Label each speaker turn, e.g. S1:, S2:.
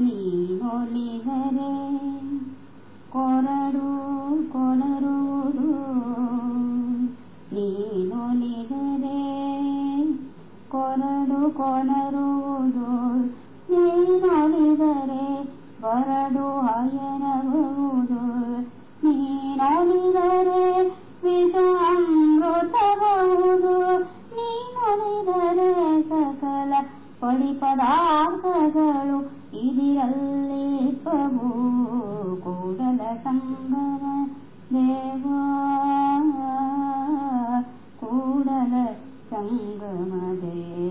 S1: ನೀನೊಲಿದರೆ ಕೊರಡು ಕೊಳರುವುದು ನೀನೊಲಿದರೆ ಕೊರಡು ಕೊನರುವುದು ನೀನೊಲಿದರೆ ಬರಡು ಹಯನಬಹುದು. ನೀನೊಲಿದರೆ ವಿಷ ಅಮೃತಬಹುದು ನೀನೊಲಿದರೆ ಸಕಲ ಪಡಿ ಪದಾರ್ಥಗಳು ಇದಿರಲ್ಲೀಪವು ಕೂಡಲ ಸಂಗಮ ದೇವಾ. ಕೂಡಲ ಸಂಗಮ ದೇವ.